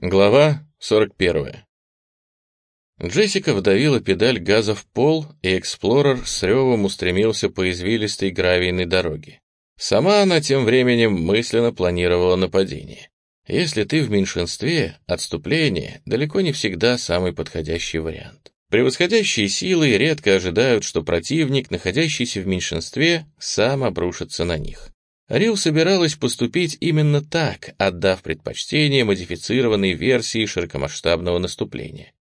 Глава 41. Джессика вдавила педаль газа в пол, и Эксплорер с ревом устремился по извилистой гравийной дороге. Сама она тем временем мысленно планировала нападение. Если ты в меньшинстве, отступление далеко не всегда самый подходящий вариант. Превосходящие силы редко ожидают, что противник, находящийся в меньшинстве, сам обрушится на них. Рил собиралась поступить именно так, отдав предпочтение модифицированной версии широкомасштабного наступления.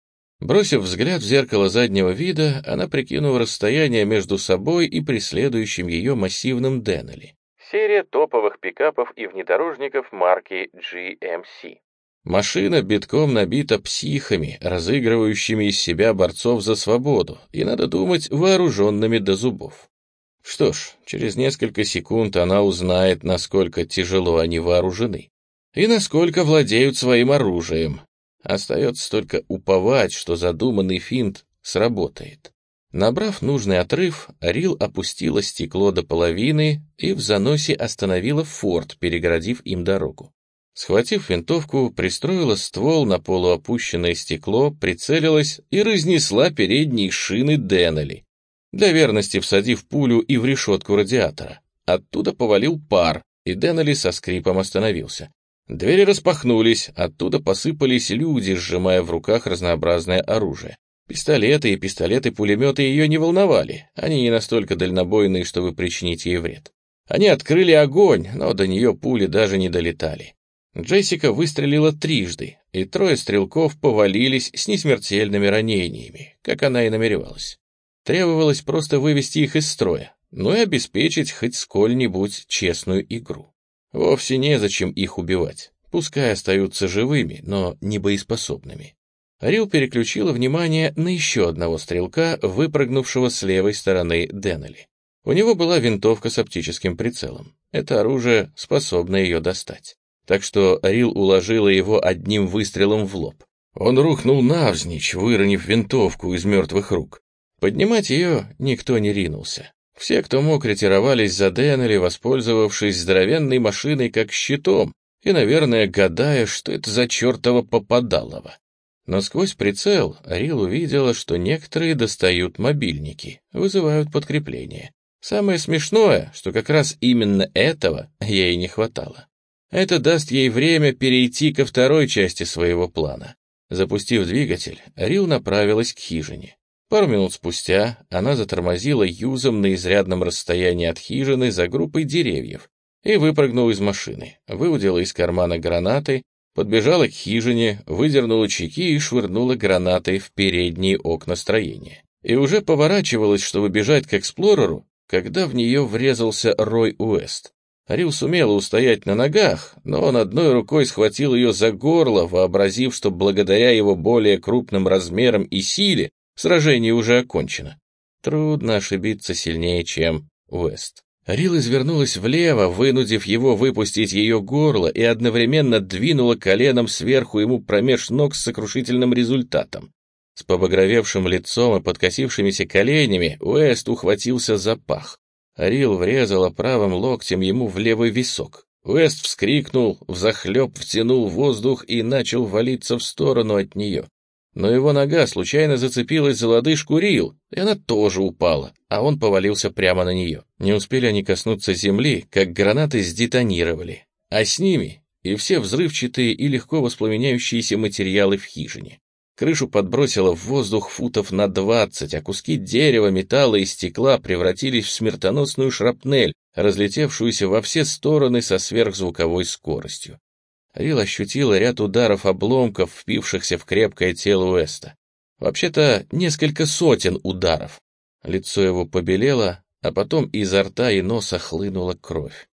Бросив взгляд в зеркало заднего вида, она прикинула расстояние между собой и преследующим ее массивным Деннелли. Серия топовых пикапов и внедорожников марки GMC. Машина битком набита психами, разыгрывающими из себя борцов за свободу, и, надо думать, вооруженными до зубов. Что ж, через несколько секунд она узнает, насколько тяжело они вооружены и насколько владеют своим оружием. Остается только уповать, что задуманный финт сработает. Набрав нужный отрыв, Рил опустила стекло до половины и в заносе остановила форт, перегородив им дорогу. Схватив винтовку, пристроила ствол на полуопущенное стекло, прицелилась и разнесла передние шины Деннелли для верности всадив пулю и в решетку радиатора. Оттуда повалил пар, и Деннели со скрипом остановился. Двери распахнулись, оттуда посыпались люди, сжимая в руках разнообразное оружие. Пистолеты и пистолеты-пулеметы ее не волновали, они не настолько дальнобойные, чтобы причинить ей вред. Они открыли огонь, но до нее пули даже не долетали. Джессика выстрелила трижды, и трое стрелков повалились с несмертельными ранениями, как она и намеревалась. Требовалось просто вывести их из строя, но и обеспечить хоть сколь-нибудь честную игру. Вовсе незачем их убивать, пускай остаются живыми, но не боеспособными. Рил переключила внимание на еще одного стрелка, выпрыгнувшего с левой стороны Деннели. У него была винтовка с оптическим прицелом. Это оружие способно ее достать. Так что Рил уложила его одним выстрелом в лоб. Он рухнул навзничь, выронив винтовку из мертвых рук. Поднимать ее никто не ринулся. Все, кто мог, ретировались за Деннели, воспользовавшись здоровенной машиной как щитом и, наверное, гадая, что это за чертово попадалово. Но сквозь прицел Рил увидела, что некоторые достают мобильники, вызывают подкрепление. Самое смешное, что как раз именно этого ей не хватало. Это даст ей время перейти ко второй части своего плана. Запустив двигатель, Рил направилась к хижине. Пару минут спустя она затормозила юзом на изрядном расстоянии от хижины за группой деревьев и выпрыгнула из машины, выудила из кармана гранаты, подбежала к хижине, выдернула чеки и швырнула гранатой в передние окна строения. И уже поворачивалась, чтобы бежать к эксплореру, когда в нее врезался Рой Уэст. Рил сумела устоять на ногах, но он одной рукой схватил ее за горло, вообразив, что благодаря его более крупным размерам и силе Сражение уже окончено. Трудно ошибиться сильнее, чем Уэст. Рил извернулась влево, вынудив его выпустить ее горло и одновременно двинула коленом сверху ему промеж ног с сокрушительным результатом. С побагровевшим лицом и подкосившимися коленями Уэст ухватился за пах. Рил врезала правым локтем ему в левый висок. Уэст вскрикнул, взахлеб втянул воздух и начал валиться в сторону от нее но его нога случайно зацепилась за лодыжку Рил, и она тоже упала, а он повалился прямо на нее. Не успели они коснуться земли, как гранаты сдетонировали, а с ними и все взрывчатые и легко воспламеняющиеся материалы в хижине. Крышу подбросило в воздух футов на двадцать, а куски дерева, металла и стекла превратились в смертоносную шрапнель, разлетевшуюся во все стороны со сверхзвуковой скоростью. Рил ощутила ряд ударов обломков, впившихся в крепкое тело Уэста. Вообще-то несколько сотен ударов. Лицо его побелело, а потом изо рта и носа хлынула кровь.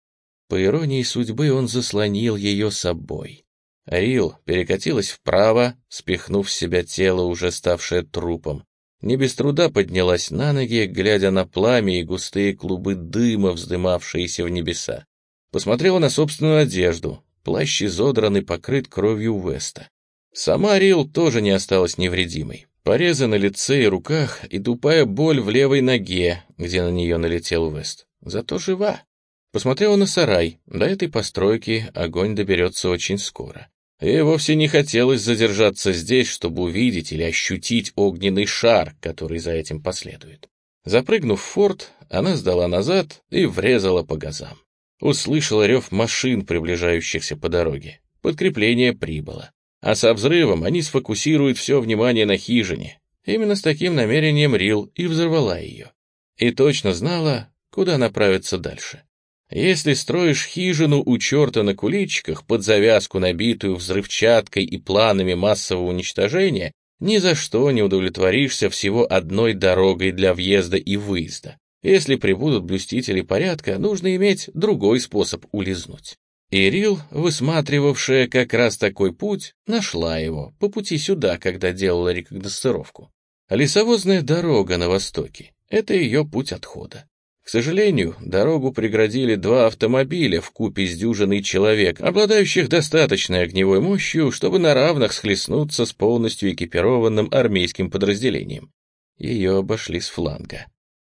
По иронии судьбы он заслонил ее собой. Рил перекатилась вправо, спихнув с себя тело, уже ставшее трупом. Не без труда поднялась на ноги, глядя на пламя и густые клубы дыма, вздымавшиеся в небеса. Посмотрела на собственную одежду, Плащ изодран и покрыт кровью Уэста. Сама Рил тоже не осталась невредимой. Порезы на лице и руках и тупая боль в левой ноге, где на нее налетел Вест. Зато жива. Посмотрела на сарай. До этой постройки огонь доберется очень скоро. и вовсе не хотелось задержаться здесь, чтобы увидеть или ощутить огненный шар, который за этим последует. Запрыгнув в форт, она сдала назад и врезала по газам. Услышала рев машин, приближающихся по дороге. Подкрепление прибыло. А со взрывом они сфокусируют все внимание на хижине. Именно с таким намерением Рил и взорвала ее. И точно знала, куда направиться дальше. Если строишь хижину у черта на куличках, под завязку набитую взрывчаткой и планами массового уничтожения, ни за что не удовлетворишься всего одной дорогой для въезда и выезда. Если прибудут блюстители порядка, нужно иметь другой способ улизнуть. Ирил, высматривавшая как раз такой путь, нашла его по пути сюда, когда делала рекогностировку. Лесовозная дорога на востоке — это ее путь отхода. К сожалению, дорогу преградили два автомобиля в купе с дюжиной человек, обладающих достаточной огневой мощью, чтобы на равных схлестнуться с полностью экипированным армейским подразделением. Ее обошли с фланга.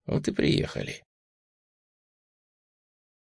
Вот и приехали.